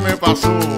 me pasó.